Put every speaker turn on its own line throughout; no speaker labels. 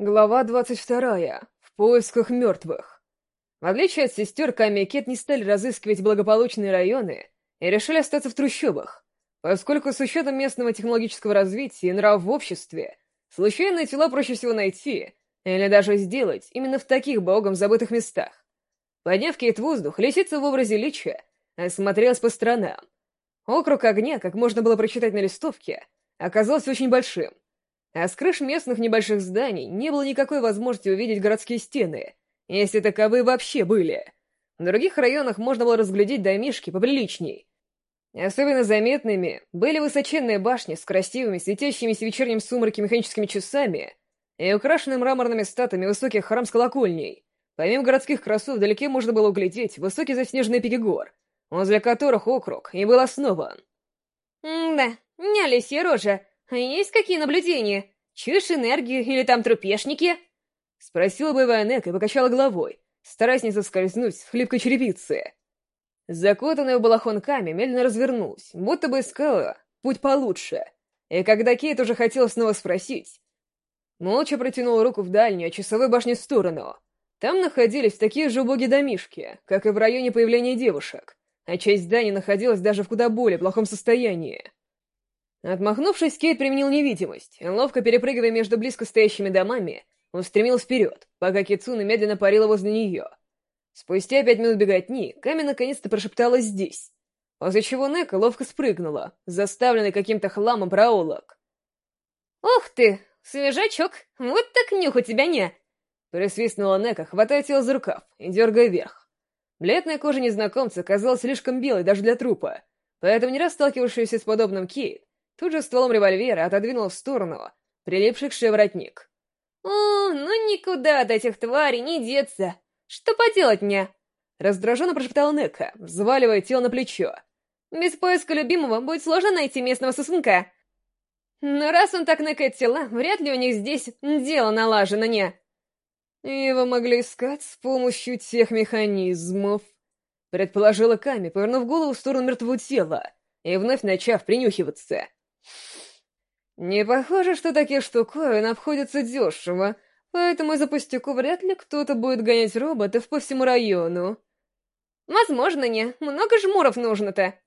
Глава 22. В поисках мертвых. В отличие от сестер, Ками и Кет не стали разыскивать благополучные районы и решили остаться в трущобах, поскольку с учетом местного технологического развития и нрав в обществе, случайные тела проще всего найти или даже сделать именно в таких богом забытых местах. Подняв Кейт в воздух, лисица в образе лича осмотрелась по сторонам. Округ огня, как можно было прочитать на листовке, оказался очень большим — а с крыш местных небольших зданий не было никакой возможности увидеть городские стены, если таковые вообще были. В других районах можно было разглядеть домишки поприличней. Особенно заметными были высоченные башни с красивыми, светящимися в вечернем сумраке механическими часами и украшенные мраморными статами высоких храм с колокольней. Помимо городских красот, вдалеке можно было углядеть высокие заснеженные пики гор, возле которых округ и был основан.
«М-да, не лисья рожа, а есть какие наблюдения? Чуешь энергию или там трупешники?»
Спросила боевая Нека и покачала головой, стараясь не соскользнуть с хлипкой черепицы. Закутанная в балахон Ками медленно развернулась, будто бы искала путь получше. И когда Кейт уже хотела снова спросить, молча протянула руку в дальнюю часовой башни сторону. Там находились такие же убогие домишки, как и в районе появления девушек, а часть зданий находилась даже в куда более плохом состоянии. Отмахнувшись, Кейт применил невидимость, ловко перепрыгивая между близко стоящими домами, устремил вперед, пока Кицуна медленно парила возле нее. Спустя пять минут беготни, Ками наконец-то прошепталась здесь, после чего Нека ловко спрыгнула, заставленный каким-то хламом проулок.
«Ух ты, свежачок, вот так нюх у тебя не!»
Присвистнула Нека, хватая тело за рукав и дергая вверх. Бледная кожа незнакомца казалась слишком белой даже для трупа, поэтому не раз сталкивавшаяся с подобным Кейт Тут же стволом револьвера отодвинул в сторону прилипший к шее воротник.
«О, ну никуда от этих тварей не деться! Что поделать мне?»
Раздраженно прошептал Нека, взваливая тело на плечо.
«Без поиска любимого будет сложно найти местного сосунка. Но раз он так накает тела, вряд ли у них здесь дело налажено, не?»
«Его могли искать с помощью тех механизмов», — предположила Ками, повернув голову в сторону мертвого тела и вновь начав принюхиваться. Не похоже, что такие штуковины обходятся дешево, поэтому из-за пустяку вряд ли кто-то будет гонять роботов по всему району.
Возможно, не. Много жмуров нужно-то.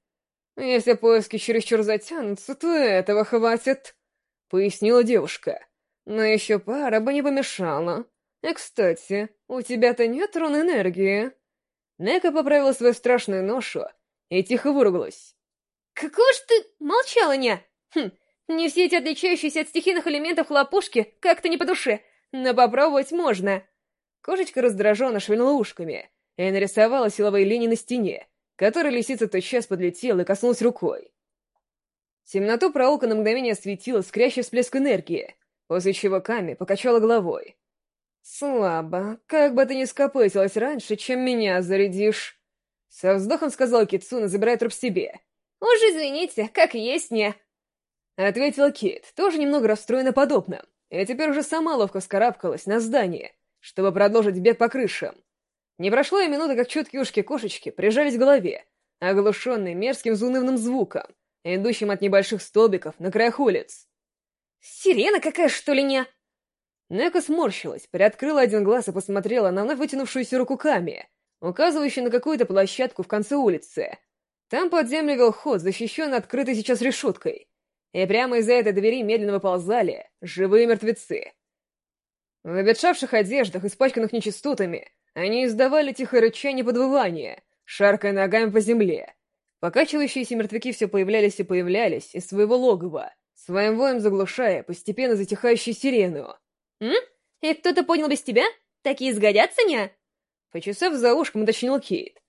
Если поиски чересчур затянутся, то этого хватит, — пояснила девушка. Но еще пара бы не помешала. И, кстати, у тебя-то нет рун энергии. Нека поправила свою страшную ношу и тихо выругалась.
«Какого ж ты молчала, не? Хм, не все эти отличающиеся от стихийных элементов хлопушки как-то не по душе, но попробовать можно.
Кошечка раздраженно шевельнула ушками и нарисовала силовые линии на стене, которой лисица тотчас подлетела и коснулась рукой. Темноту проулка на мгновение осветила скрящий всплеск энергии, после чего Ками покачала головой. «Слабо. Как бы ты ни скопытилась раньше, чем меня зарядишь!» Со вздохом сказала Кицуна, забирая труп себе.
«Уж извините, как есть не...»
Ответила Кейт, тоже немного расстроена подобным, и теперь уже сама ловко скарабкалась на здание, чтобы продолжить бег по крышам. Не прошло и минуты, как чуткие ушки-кошечки прижались к голове, оглушенные мерзким заунывным звуком, идущим от небольших столбиков на краях улиц.
«Сирена какая, что ли, не?»
Нека сморщилась, приоткрыла один глаз и посмотрела на вновь вытянувшуюся руку Ками, указывающую на какую-то площадку в конце улицы. Там под землю вел ход, защищенный открытой сейчас решеткой и прямо из-за этой двери медленно выползали живые мертвецы. В обветшавших одеждах, испачканных нечистотами, они издавали тихое рычание подвывания, шаркая ногами по земле. Покачивающиеся мертвяки все появлялись и появлялись из своего логова, своим воем заглушая постепенно затихающую сирену.
«М? И кто-то понял без тебя? Такие сгодятся, не?»
Почесав за ушком, уточнил Кейт.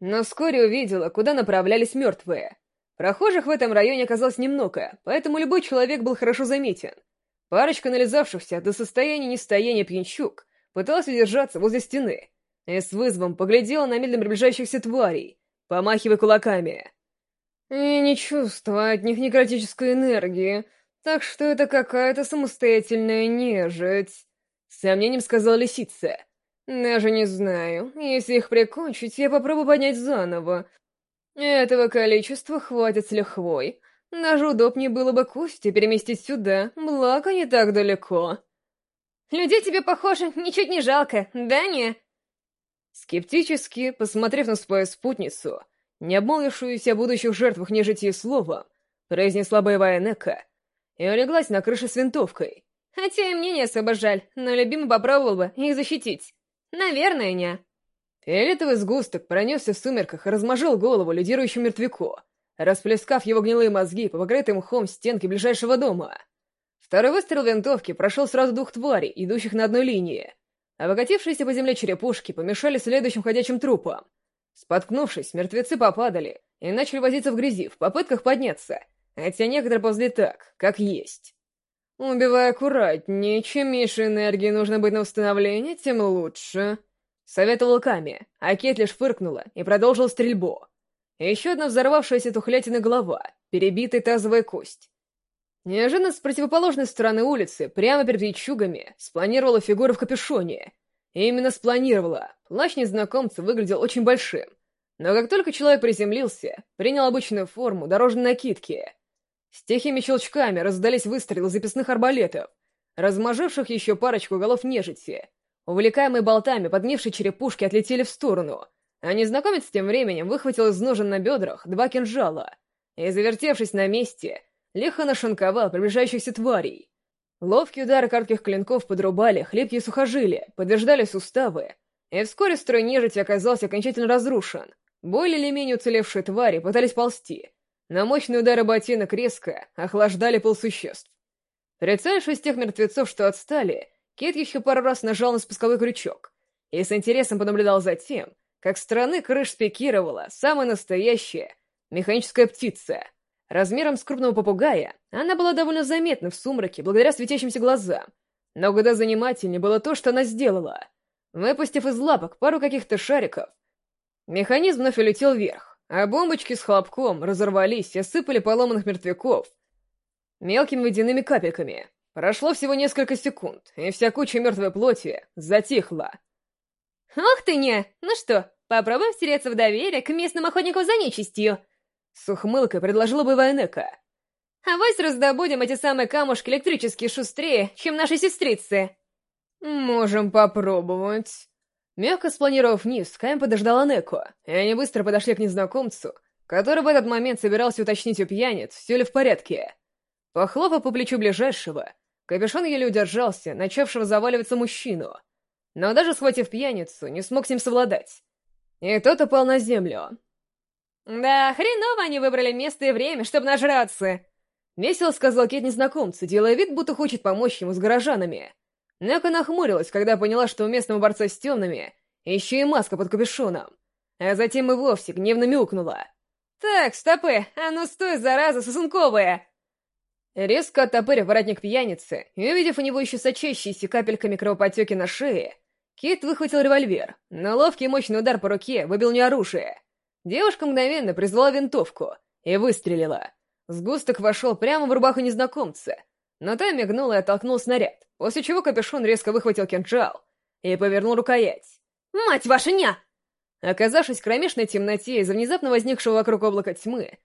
Но вскоре увидела, куда направлялись мертвые. Прохожих в этом районе оказалось немного, поэтому любой человек был хорошо заметен. Парочка нализавшихся до состояния нестояния пьянчук пыталась удержаться возле стены и с вызовом поглядела на медленно приближающихся тварей, помахивая кулаками. И не чувствую от них некротической энергии, так что это какая-то самостоятельная нежить, — с сомнением сказала лисица. Даже не знаю, если их прикончить, я попробую поднять заново, этого количества хватит с лихвой. Даже удобнее было бы кости переместить сюда, благо не так далеко.
Людей тебе, похоже, ничуть не жалко, да не?»
Скептически, посмотрев на свою спутницу, не обмолвившуюся о будущих жертвах нежити словом, произнесла боевая Нека и улеглась на крыше с винтовкой.
Хотя и мне не особо жаль, но любимый попробовал бы их защитить. Наверное, не.
Фиолетовый сгусток пронесся в сумерках и размажил голову лидирующему мертвяку, расплескав его гнилые мозги по покрытым мхом стенке ближайшего дома. Второй выстрел винтовки прошел сразу двух тварей, идущих на одной линии. Обогатившиеся по земле черепушки помешали следующим ходячим трупам. Споткнувшись, мертвецы попадали и начали возиться в грязи в попытках подняться, хотя некоторые ползли так, как есть. «Убивай аккуратнее, чем меньше энергии нужно быть на восстановление, тем лучше», — советовал Ками, а Кет лишь фыркнула и продолжила стрельбу. Еще одна взорвавшаяся тухлятина голова, перебитая тазовая кость. Неожиданно с противоположной стороны улицы, прямо перед ячугами, спланировала фигура в капюшоне. И именно спланировала. Плащ незнакомца выглядел очень большим. Но как только человек приземлился, принял обычную форму дорожной накидки — с тихими щелчками раздались выстрелы записных арбалетов, размаживших еще парочку голов нежити. Увлекаемые болтами поднившие черепушки отлетели в сторону, а незнакомец тем временем выхватил из ножен на бедрах два кинжала и, завертевшись на месте, лихо нашинковал приближающихся тварей. Ловкие удары коротких клинков подрубали хлипкие сухожилия, подверждали суставы, и вскоре строй нежити оказался окончательно разрушен. Более или менее уцелевшие твари пытались ползти, но мощные удары ботинок резко охлаждали полсуществ. Прицелившись тех мертвецов, что отстали, Кит еще пару раз нажал на спусковой крючок и с интересом понаблюдал за тем, как стороны крыш спикировала самая настоящая механическая птица. Размером с крупного попугая она была довольно заметна в сумраке благодаря светящимся глазам, но куда занимательнее было то, что она сделала. Выпустив из лапок пару каких-то шариков, механизм вновь улетел вверх, а бомбочки с хлопком разорвались и осыпали поломанных мертвяков мелкими водяными капельками. Прошло всего несколько секунд, и вся куча мертвой плоти затихла.
«Ох ты не! Ну что, попробуем втереться в доверие к местным охотникам за нечистью?»
С ухмылкой предложила бы Вайнека.
«Авось раздобудем эти самые камушки электрические шустрее, чем наши сестрицы!»
«Можем попробовать», Мягко спланировав вниз, Кайм подождала Неко, и они быстро подошли к незнакомцу, который в этот момент собирался уточнить у пьяниц, все ли в порядке. Похлопав по плечу ближайшего, капюшон еле удержался, начавшего заваливаться мужчину, но даже схватив пьяницу, не смог с ним совладать. И тот упал на землю.
«Да, хреново они выбрали место и время, чтобы нажраться!»
Весело сказал Кет незнакомцу, делая вид, будто хочет помочь ему с горожанами. Нека нахмурилась, когда поняла, что у местного борца с темными еще и маска под капюшоном. А затем и вовсе гневно мяукнула.
«Так, стопы, а ну стой, зараза сосунковая!»
Резко оттопырив воротник пьяницы и увидев у него еще сочащиеся капельками кровоподтеки на шее, Кит выхватил револьвер, но ловкий мощный удар по руке выбил не оружие. Девушка мгновенно призвала винтовку и выстрелила. Сгусток вошел прямо в рубаху незнакомца, но та мигнула и оттолкнул снаряд после чего капюшон резко выхватил кинжал и повернул рукоять.
«Мать ваша, ня!»
Оказавшись в кромешной темноте из-за внезапно возникшего вокруг облака тьмы,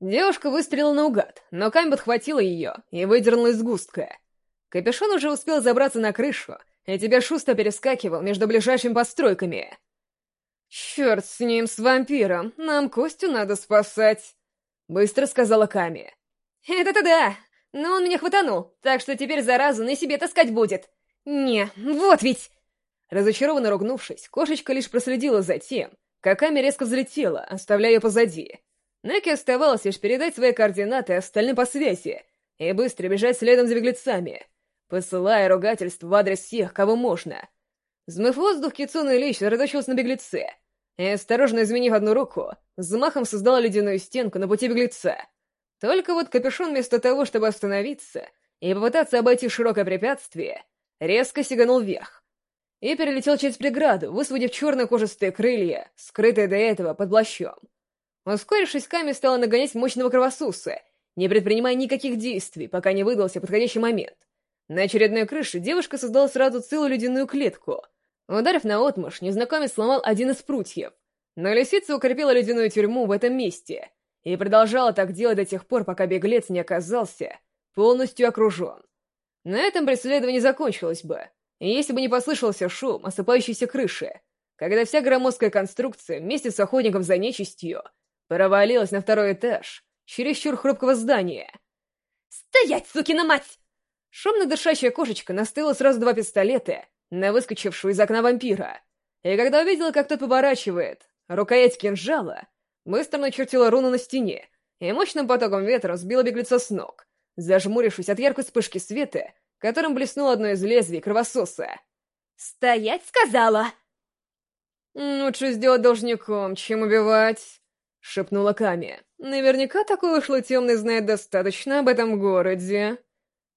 девушка выстрелила наугад, но камень подхватила ее и выдернула из густка. Капюшон уже успел забраться на крышу, и тебя шустро перескакивал между ближайшими постройками. «Черт с ним, с вампиром, нам Костю надо спасать», — быстро сказала Ками.
«Это-то да, но он меня хватанул, так что теперь заразу на себе таскать будет. Не, вот ведь...»
Разочарованно ругнувшись, кошечка лишь проследила за тем, как Ами резко взлетела, оставляя ее позади. Неки оставалось лишь передать свои координаты остальным по связи и быстро бежать следом за беглецами, посылая ругательств в адрес всех, кого можно. Взмыв воздух, Кицуна Ильич сосредоточился на беглеце и, осторожно изменив одну руку, с замахом создала ледяную стенку на пути беглеца — только вот капюшон вместо того, чтобы остановиться и попытаться обойти широкое препятствие, резко сиганул вверх и перелетел через преграду, высвободив черные кожистые крылья, скрытые до этого под плащом. Ускорившись, Ками стала нагонять мощного кровосуса, не предпринимая никаких действий, пока не выдался подходящий момент. На очередной крыше девушка создала сразу целую ледяную клетку. Ударив на отмышь, незнакомец сломал один из прутьев, но лисица укрепила ледяную тюрьму в этом месте — и продолжала так делать до тех пор, пока беглец не оказался полностью окружен. На этом преследование закончилось бы, если бы не послышался шум осыпающейся крыши, когда вся громоздкая конструкция вместе с охотником за нечистью провалилась на второй этаж чересчур хрупкого здания.
«Стоять, сукина мать!»
Шумно дышащая кошечка настыла сразу два пистолета на выскочившую из окна вампира. И когда увидела, как тот поворачивает рукоять кинжала, быстро начертила руну на стене и мощным потоком ветра сбила беглеца с ног, зажмурившись от яркой вспышки света, которым блеснуло одно из лезвий кровососа.
«Стоять, сказала!»
«Лучше сделать должником, чем убивать», — шепнула Ками. «Наверняка такой ушлый темный знает достаточно об этом городе».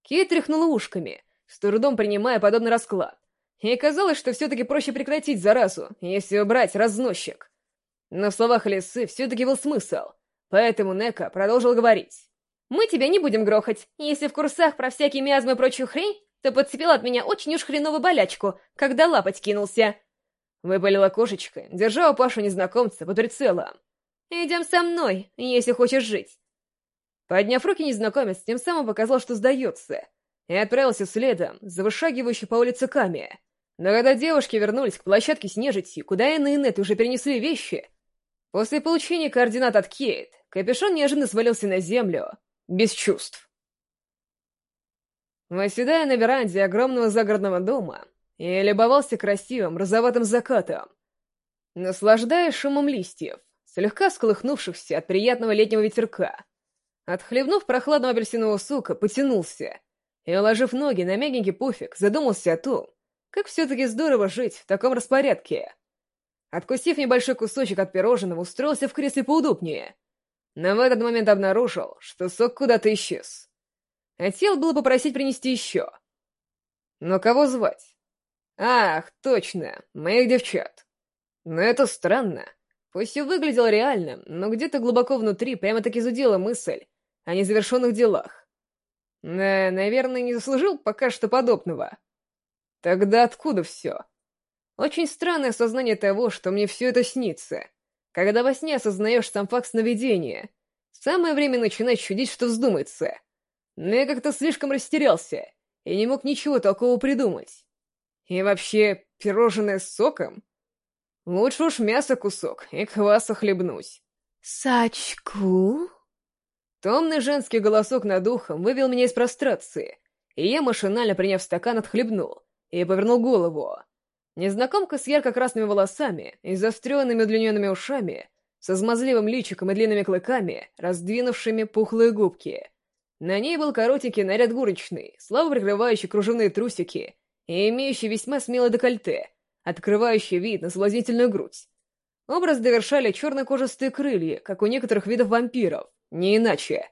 Кейт тряхнула ушками, с трудом принимая подобный расклад. И казалось, что все-таки проще прекратить заразу, если убрать разносчик. Но в словах Лисы все-таки был смысл, поэтому Нека продолжил говорить.
«Мы тебя не будем грохать. Если в курсах про всякие миазмы и прочую хрень, то подцепил от меня очень уж хреновую болячку, когда лапать кинулся».
Выпалила кошечка, держа Пашу незнакомца под прицелом.
«Идем со мной, если хочешь жить».
Подняв руки, незнакомец тем самым показал, что сдается, и отправился следом за вышагивающей по улице Ками. Но когда девушки вернулись к площадке с нежитью, куда Энн и Нет уже перенесли вещи, после получения координат от Кейт, капюшон неожиданно свалился на землю, без чувств. Восседая на веранде огромного загородного дома, я любовался красивым розоватым закатом, наслаждаясь шумом листьев, слегка сколыхнувшихся от приятного летнего ветерка. Отхлебнув прохладного апельсинового сока, потянулся и, уложив ноги на мягенький пуфик, задумался о том, как все-таки здорово жить в таком распорядке. Откусив небольшой кусочек от пирожного, устроился в кресле поудобнее. Но в этот момент обнаружил, что сок куда-то исчез. Хотел было попросить принести еще. Но кого звать? Ах, точно, моих девчат. Но это странно. Пусть и выглядело реальным, но где-то глубоко внутри прямо-таки зудела мысль о незавершенных делах. Да, наверное, не заслужил пока что подобного. Тогда откуда все? Очень странное осознание того, что мне все это снится. Когда во сне осознаешь сам факт сновидения, самое время начинать чудить, что вздумается. Но я как-то слишком растерялся и не мог ничего такого придумать. И вообще, пирожное с соком? Лучше уж мясо кусок и кваса хлебнусь.
«Сачку?»
Томный женский голосок над ухом вывел меня из прострации, и я, машинально приняв стакан, отхлебнул и повернул голову. Незнакомка с ярко-красными волосами и заостренными удлиненными ушами, со смазливым личиком и длинными клыками, раздвинувшими пухлые губки. На ней был коротенький наряд горничный, слабо прикрывающий кружевные трусики и имеющий весьма смелое декольте, открывающий вид на соблазнительную грудь. Образ довершали черно-кожистые крылья, как у некоторых видов вампиров, не иначе.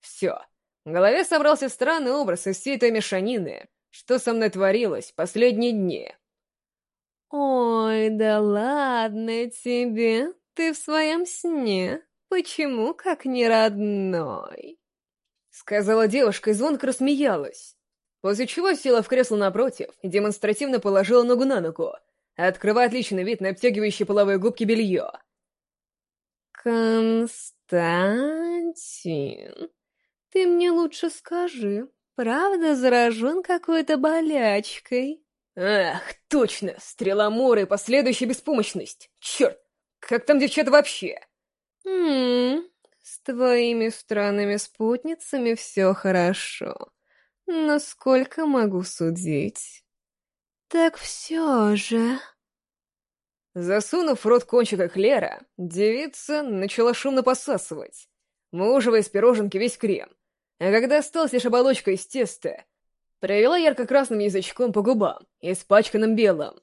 Все. В голове собрался странный образ из всей этой мешанины, что со мной творилось последние дни.
«Ой, да ладно тебе, ты в своем сне. Почему как не родной?»
Сказала девушка и звонко рассмеялась, после чего села в кресло напротив и демонстративно положила ногу на ногу, открывая отличный вид на обтягивающие половые губки белье.
«Константин, ты мне лучше скажи, правда заражен какой-то болячкой?»
«Ах, точно! Стрела Мора и последующая беспомощность! Черт! Как там девчата вообще?»
«Ммм, с твоими странными спутницами все хорошо. Насколько могу судить?» «Так все же...»
Засунув в рот кончик эклера, девица начала шумно посасывать, выуживая из пироженки весь крем. А когда осталась лишь оболочка из теста, провела ярко-красным язычком по губам, испачканным белым.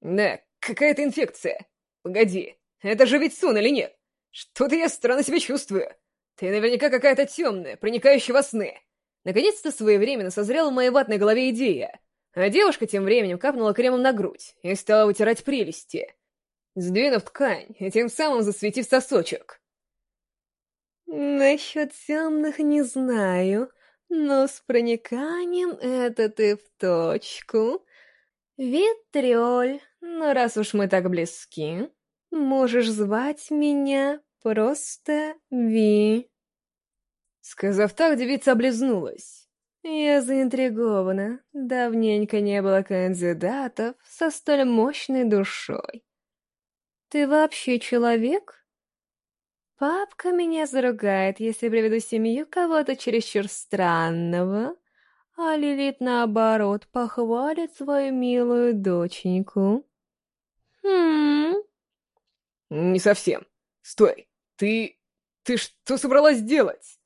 «Да, какая-то инфекция. Погоди, это же ведь сон или нет? Что-то я странно себя чувствую. Ты наверняка какая-то темная, проникающая во сны». Наконец-то своевременно созрела в моей ватной голове идея — а девушка тем временем капнула кремом на грудь и стала вытирать прелести, сдвинув ткань и тем самым засветив сосочек.
«Насчет темных не знаю, но с прониканием это ты в точку. Ветрёль, но раз уж мы так близки, можешь звать меня просто Ви».
Сказав так, девица облизнулась
Я заинтригована. Давненько не было кандидатов со столь мощной душой. Ты вообще человек? Папка меня заругает, если приведу семью кого-то чересчур странного, а Лилит, наоборот, похвалит свою милую доченьку. Хм...
Не совсем. Стой, ты... ты что собралась делать?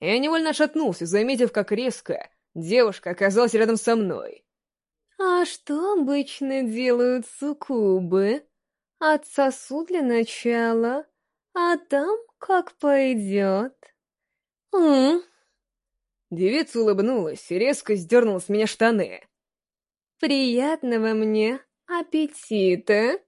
Я невольно шатнулся, заметив, как резко девушка оказалась рядом со мной.
А что обычно делают суккубы? Отсосу для начала, а там как пойдет. М?
Девица улыбнулась и резко сдернула с меня штаны.
Приятного мне аппетита!